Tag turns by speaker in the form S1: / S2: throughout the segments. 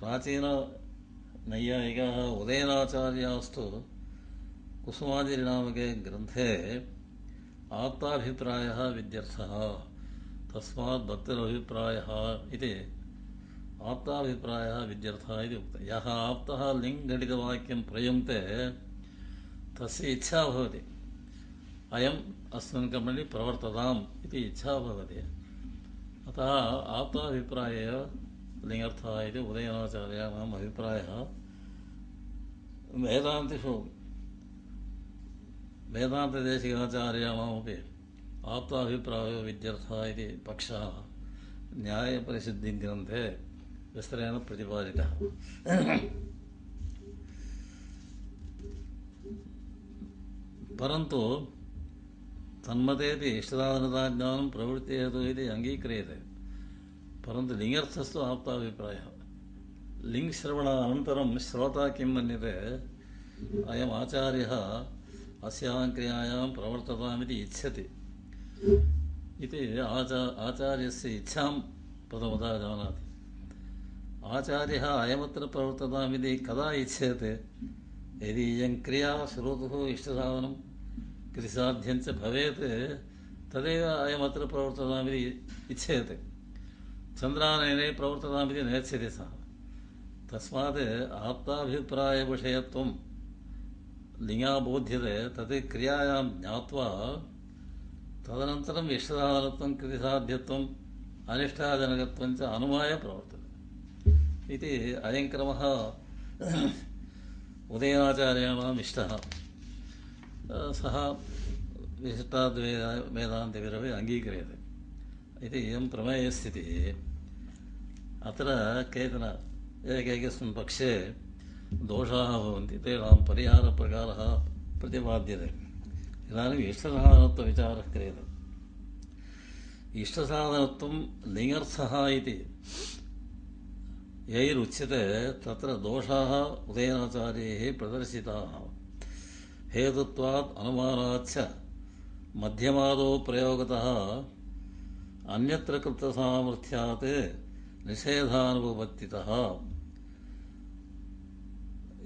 S1: प्राचीननैयायिकाः उदयनाचार्यास्तु कुसुमादिनामके ग्रन्थे आप्ताभिप्रायः विद्यर्थः तस्मात् भक्तिरभिप्रायः इति आप्ताभिप्रायः विद्यर्थः इति उक्तः यः आप्तः लिङ्घटितवाक्यं प्रयुङ्क्ते तस्य इच्छा भवति अयम् अस्मिन् कर्मणि प्रवर्तताम् इति इच्छा भवति अतः आप्ताभिप्रायः लिङ्गर्थः इति उदयनाचार्याणाम् अभिप्रायः वेदान्तिषु वेदान्तदेशिकाचार्याणामपि आप्ताभिप्रायो विद्यर्थः इति पक्षः न्यायप्रसिद्धिग्रन्थे विस्तरेण प्रतिपादितः परन्तु तन्मतेपि प्रवृत्ति प्रवृत्तिहेतुः इति अङ्गीक्रियते परन्तु लिङ्गर्थस्तु आप्ताभिप्रायः लिङ्गश्रवणानन्तरं श्रोता किं मन्यते अयम् आचार्यः अस्यां क्रियायां प्रवर्ततामिति इच्छति इति आचा आचार्यस्य इच्छां प्रथमतः जानाति आचार्यः अयमत्र प्रवर्ततामिति कदा इच्छेत् यदि इयं क्रिया श्रोतुः इष्टसाधनं कृसाध्यञ्च भवेत् तदेव अयमत्र प्रवर्ततामिति इच्छेत् చంద్రానయనే ప్రవర్తనామితి నేర్చతి సహ తస్మాత్ ఆప్తాభిప్రాయవిషయత్వం లింగా బోధ్యతే తత్ క్రియాయాం జ్ఞాత్వా తదనంతరం ఇష్టసాధనత్వం కృతిసాధ్యత్వం అనిష్టాజనకత్వం చ అనుమాయ ప్రవర్తన ఇది అయం క్రమ ఉదయనాచార్యాణం ఇష్ట సహ విశిష్టాద్వేద వేదాంతవిరవి అంగీక్రియతే इति इयं प्रमेयस्थितिः अत्र केचन एकैकस्मिन् पक्षे दोषाः भवन्ति तेषां परिहारप्रकारः प्रतिपाद्यते इदानीम् इष्टसाधनत्वविचारः क्रियते इष्टसाधनत्वं निङर्थः इति यैरुच्यते तत्र दोषाः उदयनाचार्यैः प्रदर्शिताः हेतुत्वात् अनुमानाच्च मध्यमादौ प्रयोगतः అన్యత్ర కృత సామర్థ్యాత్ నిషేధానుపత్తిత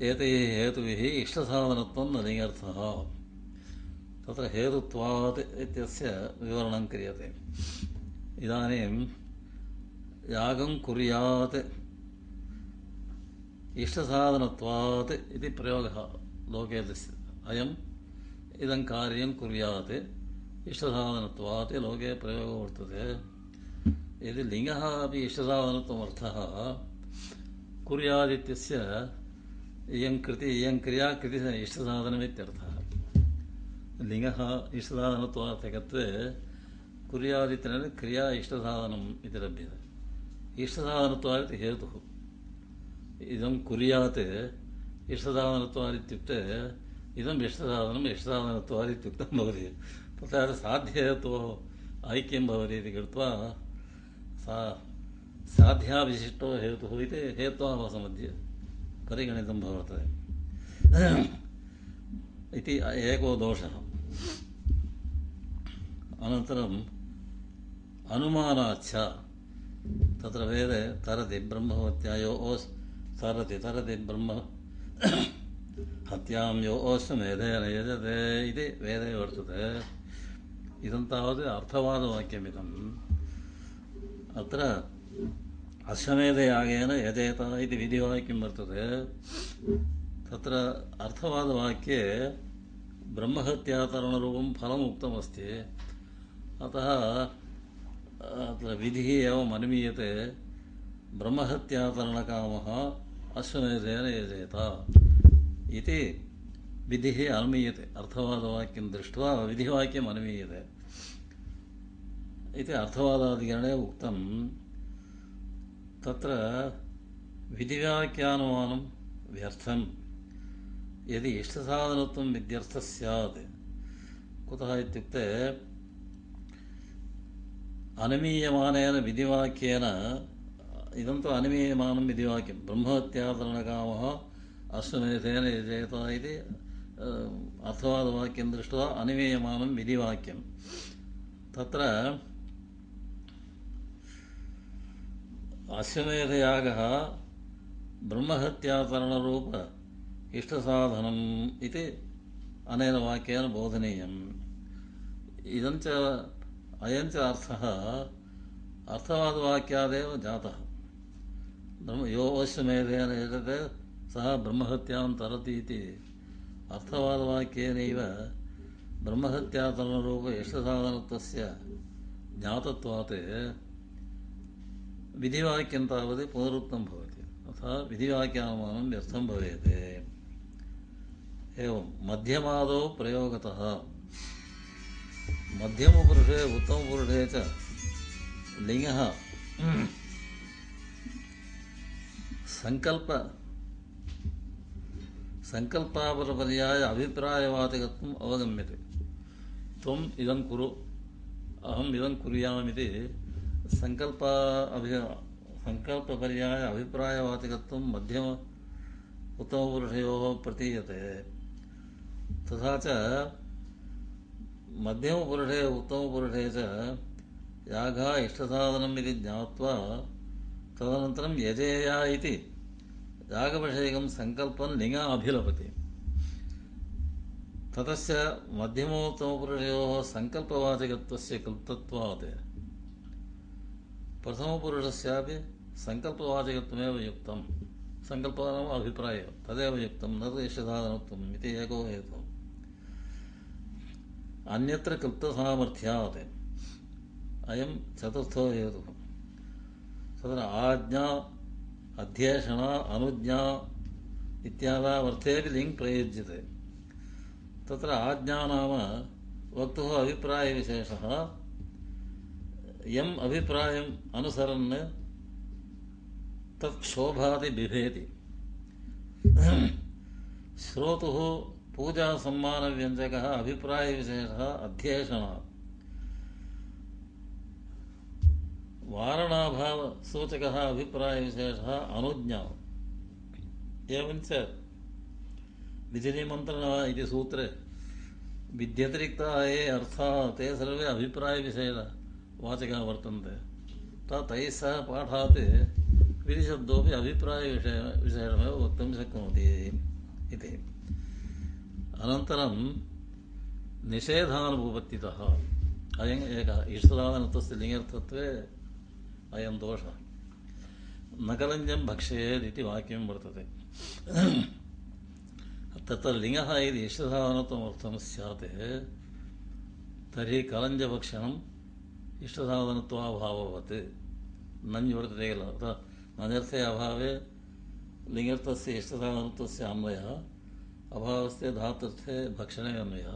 S1: ఏతై హేతుభిः ఇష్టసాధనత్వం నలింగర్థः తత్ర హేతుత్వాత్ ఇత్యస్య వివరణం క్రియతే ఇదానీం యాగం కుర్యాత్ ఇష్టసాధనత్వాత్ ఇది ప్రయోగ లోకే దృశ్యతే అయం ఇదం కార్యం కుర్యాత్ इष्टधावनत्वात् लोके प्रयोगो वर्तते यदि लिङ्गः अपि इष्टधावनत्वमर्थः कुर्यादित्यस्य इयं कृति इयं क्रिया कृति इष्टसाधनमित्यर्थः लिङ्गः इष्टसाधनत्वार्थकत्वे कुर्यादित्यनेन क्रिया इष्टसाधनम् इति लभ्यते इष्टसाधनत्वादिति हेतुः इदं कुर्यात् इष्टसाधनत्वादित्युक्ते इदम् इष्टसाधनम् इष्टसाधनत्वादित्युक्तं भवति तथा साध्यहेतोः ऐक्यं भवति इति कृत्वा सा साध्याविशिष्टो हेतुः इति हेत्वाभासमध्ये परिगणितं भवति। इति एको दोषः। अनन्तरम् अनुमानाच्च तत्र वेदे तरति ब्रह्महत्या यो ओस् तरति तरति ब्रह्म हत्यां यो ओश्वमेधेन यजते इति वेदे वर्तते। ಇದನ್ನು ತಾವದೇ ಅರ್ಥವಾದ ವಾಕ್ಯ ಅತ್ರ ಅಶ್ವಮೇಧ ಯಾಗೇನ ಯಥೇತ ಇದು ವಿಧಿವಾಕ್ಯ ಬರ್ತದೆ ತತ್ರ ಅರ್ಥವಾದ ವಾಕ್ಯ ಬ್ರಹ್ಮಹತ್ಯಾತರಣ ರೂಪಂ ಫಲ ಮುಕ್ತಮಸ್ತಿ ಅತ, ಅತ್ರ ವಿಧಿ ಯಾವ ಮನಮೀಯತೆ? ಬ್ರಹ್ಮಹತ್ಯಾತರಣಕಾಮ ಅಶ್ವಮೇಧೇನ ಯಜೇತ. ಇತಿ ವಿಧಿ ಅಲ್ಮೀಯತೆ ಅರ್ಥವಾದವಾಕ್ಯಂ ದೃಷ್ಟ ವಿಧಿವಾಕ್ಯಂ ಅನ್ಮೀಯತೆ इति अर्थवादादिगणे उक्तं तत्र विधिव्याख्यानुमानं व्यर्थं यदि इष्टसाधनत्वं विद्यर्थः स्यात् कुतः इत्युक्ते अनमीयमानेन विधिवाक्येन इदं तु अनमीयमानं विधिवाक्यं ब्रह्महत्याचरणकामः अश्वमेधेन यजेत इति अर्थवादवाक्यं दृष्ट्वा अनिवेयमानं विधिवाक्यं तत्र अश्वमेधयागः ब्रह्महत्यातरणरूप इष्टसाधनम् इति अनेन वाक्येन बोधनीयम् इदञ्च अयञ्च अर्थः अर्थवादवाक्यादेव जातः ब्रह्म यो अश्वमेधेन यजते सः ब्रह्महत्यां तरति इति ಅರ್ಥವಾದವಾಕ್ಯೇನೈವ? ಬ್ರಹ್ಮಹತ್ಯಾತರಣರೂಪ ಯಶಸಾಧನತ್ವಸ್ಯ ಜ್ಞಾತತ್ವಾತ್ ವಿಧಿವಾಕ್ಯಂ ತಾವದೇ ಪುನರುಕ್ತಂ ಭವತಿ. ಅಥವಾ ವಿಧಿವಾಕ್ಯಾನುಮಾನ ವ್ಯರ್ಥಂ ಭವೇತೆ. ಏವಂ ಮಧ್ಯಮಾದೌ ಪ್ರಯೋಗತಃ. ಮಧ್ಯಮಪುರುಷೇ ಉತ್ತಮಪುರುಷೇ ಚ ಲಿಂಗಃ. ಸಂಕಲ್ಪ सङ्कल्पापरपर्याय अभिप्रायवाचकत्वम् अवगम्यते। त्वम् इदं कुरु, अहम् इदं कुर्यामिति सङ्कल्प अभि सङ्कल्पपर्याय अभिप्रायवाचकत्वं मध्यम उत्तमपुरुषयोः प्रतीयते। तथा च मध्यमपुरुषे उत्तमपुरुषे च यागः इष्टसाधनम् इति ज्ञात्वा तदनन्तरं यजेया इति యాగవిషయకం సంకల్పం లింగాభిలపతి తతస్య మధ్యమోత్తమపురుషయో సంకల్పవాచకత్వస్య కల్పతత్వాత్ ప్రథమపురుషస్యాపి సంకల్పవాచకత్వమేవ యుక్తం సంకల్ప నామ అభిప్రాయ తదేవ యుక్తం నర్దేశధారణత్వం ఇది ఏకో హేతు అన్యత్ర కృప్తసామర్థ్యాత్ అయం చతుర్థో హేతు తదన ఆజ్ఞా अध्येषण अनुज्ञा इत्यादावर्तेऽपि लिङ्क् प्रयुज्यते तत्र आज्ञा नाम वक्तुः अभिप्रायविशेषः यम् अभिप्रायम् अनुसरन् तत् शोभाति बिभेति श्रोतुः पूजासम्मानव्यञ्जकः अभिप्रायविशेषः अध्येषणात् वारणाभावसूचकः अभिप्रायविशेषः अनुज्ञा एवञ्च विधिनिमन्त्रण इति सूत्रे विद्यतिरिक्ता ये अर्थाः ते सर्वे अभिप्रायविषयवाचकाः वर्तन्ते तथा तैः सह पाठात् विधिशब्दोऽपि अभिप्रायविषय विषयमेव वक्तुं शक्नोति इति अनन्तरं निषेधानुभूपत्तितः अयम् एकः ईश्वरादनत्वस्य लिङ्गर्थत्वे ಅಯಂ ದೋಷ. ನಕಲಂಜಂ ಭಕ್ಷೇದ್ ಇತಿ ವಾಕ್ಯಂ ಬರ್ತದೆ ತತ್ರ ಲಿಂಗ ಇದು ಇಷ್ಟಸಾಧನತ್ವಮರ್ಥಂ ಸ್ಯಾತ್. ತರ್ಹಿ ಕಲಂಜ ಭಕ್ಷಣಂ ಇಷ್ಟಸಾಧನತ್ವಾಭಾವವತ್ ನಂಜಿ ವರ್ತದೆ ಇಲ್ಲ. ಅಥವಾ ನಂಜರ್ಥ ಅಭಾವೇ ಲಿಂಗರ್ಥಸ ಇಷ್ಟಸಾಧನತ್ವ ಅನ್ವಯ, ಅಭಾವಸ್ಥೆ ಧಾತರ್ಥೆ ಭಕ್ಷಣೇ ಅನ್ವಯ.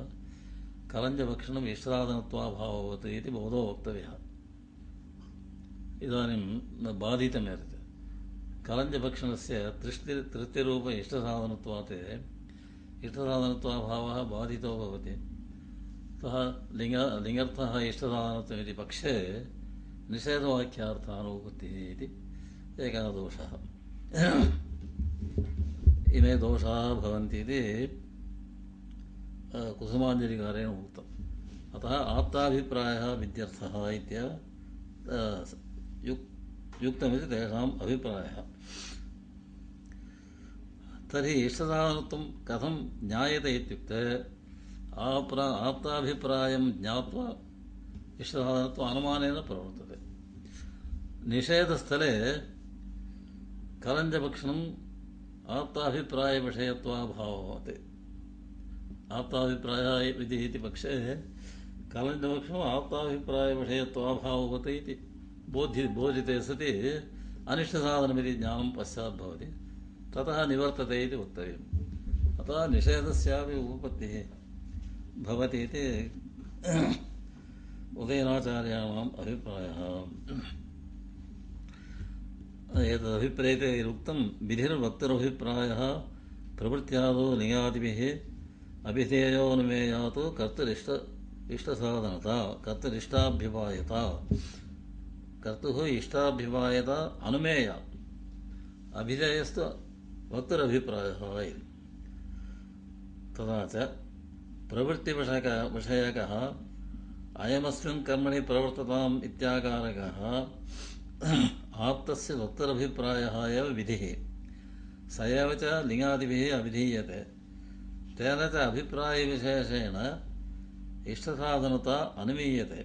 S1: ಕಲಂಜ ಭಕ್ಷಣಂ ಇಷ್ಟಸಾಧನತ್ವಾಭಾವವತ್ ಇತಿ ಬಹುಧೋ ವಕ್ತವ್ಯ. इदानीं न बाधितमेतत् कलञ्जभक्षणस्य तृष्टि तृप्तिरूप इष्टसाधनत्वात् इष्टसाधनत्वाभावः बाधितो भवति अतः लिङ्ग लिङ्गर्थः इष्टसाधनत्वमिति पक्षे निषेधवाक्यार्थानुपत्तिः इति एकः दोषः इमे दोषाः भवन्ति इति कुसुमाञ्जलिकारेण उक्तम् अतः आप्ताभिप्रायः विद्यर्थः इत्य युक्तमिति अभिप्रायः। तर्हि इष्टसाधनत्वं कथं ज्ञायते इत्युक्ते, आप्रा आप्ताभिप्रायं ज्ञात्वा इष्टसाधनत्वम् अनुमानेन प्रवर्तते। निषेधस्थले कलञ्जभक्षणम् आप्ताभिप्रायविषयत्वाभावत् आप्ताभिप्रायः इति पक्षे कलञ्जभक्षणम् आप्ताभिप्रायविषयत्वाभाववत् इति बोधि बोधिते सति अनिष्टसाधनमिति ज्ञानं पश्चात् भवति ततः निवर्तते इति वक्तव्यम् अतः निषेधस्यापि उपपत्तिः भवति इति उदयनाचार्याणाम् अभिप्रायः एतदभिप्रेते उक्तं विधिर्वक्तरभिप्रायः प्रवृत्त्यादौ नियादिभिः अभिधेयोनुमेयात् कर्तरिष्ट इष्टसाधनता कर्तरिष्टाभ्युपायता ಕರ್ತುಃ ಇಷ್ಟಾಭಿಮಾಯದ ಅನುಮೇಯ ಅಭಿಧೇಯಸ್ತು ವಕ್ತರಭಿಪ್ರಾಯः इति तदा च प्रवृत्तिविषयक विषयकः अयमस्मिन् कर्मणि प्रवर्तताम् इत्याकारकः आप्तस्य वक्तरभिप्रायः एव विधिः स एव च लिङ्गादिभिः अभिधीयते तेन च अभिप्रायविशेषेण इष्टसाधनता अनुमीयते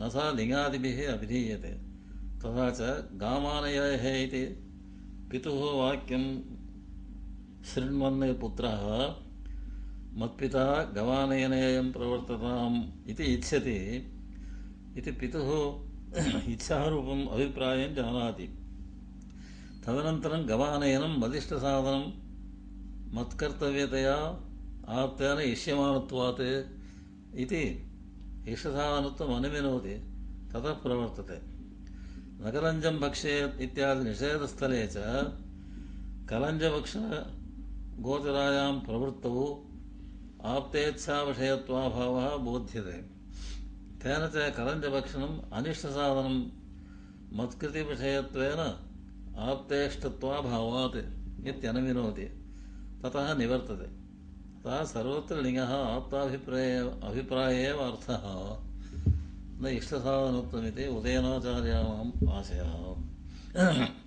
S1: न सा लिङ्गादिभिः अभिधीयते तथा च गामानयः इति पितुः वाक्यं शृण्वन् पुत्रः मत्पिता गवानयनेयं प्रवर्तताम् इति इच्छति इति पितुः इच्छारूपम् अभिप्रायं जानाति तदनन्तरं गवानयनं बलिष्ठसाधनं मत्कर्तव्यतया आप्तेन इष्यमाणत्वात् इति ಈಷಧಾವನತ್ವ ಮನುವಿನೋದಿ ತತಃ ಪ್ರವರ್ತತೆ. ನಗರಂಜಂ ಭಕ್ಷ್ಯೇ ಇತ್ಯಾದಿ ನಿಷೇಧಸ್ಥಲೆ ಚ ಕಲಂಜಭಕ್ಷ ಗೋಚರಾಯಾಂ ಪ್ರವೃತ್ತವು ಆಪ್ತೇಚ್ಛಾವಿಷಯತ್ವಾಭಾವ ಬೋಧ್ಯತೆ. ತೇನ ಚ ಕಲಂಜಭಕ್ಷಣಂ ಅನಿಷ್ಟಸಾಧನಂ ಮತ್ಕೃತಿ ವಿಷಯತ್ವೇನ ಆಪ್ತೇಷ್ಟತ್ವಾಭಾವಾತ್ ಇತ್ಯನವಿನೋತಿ ತತಃ ನಿವರ್ತತೆ सर्वत्र लिङ्गः आप्ताभिप्राय अभिप्राय एव अर्थः न इष्टसाधनत्वमिति उदयनाचार्याणाम् आशयः।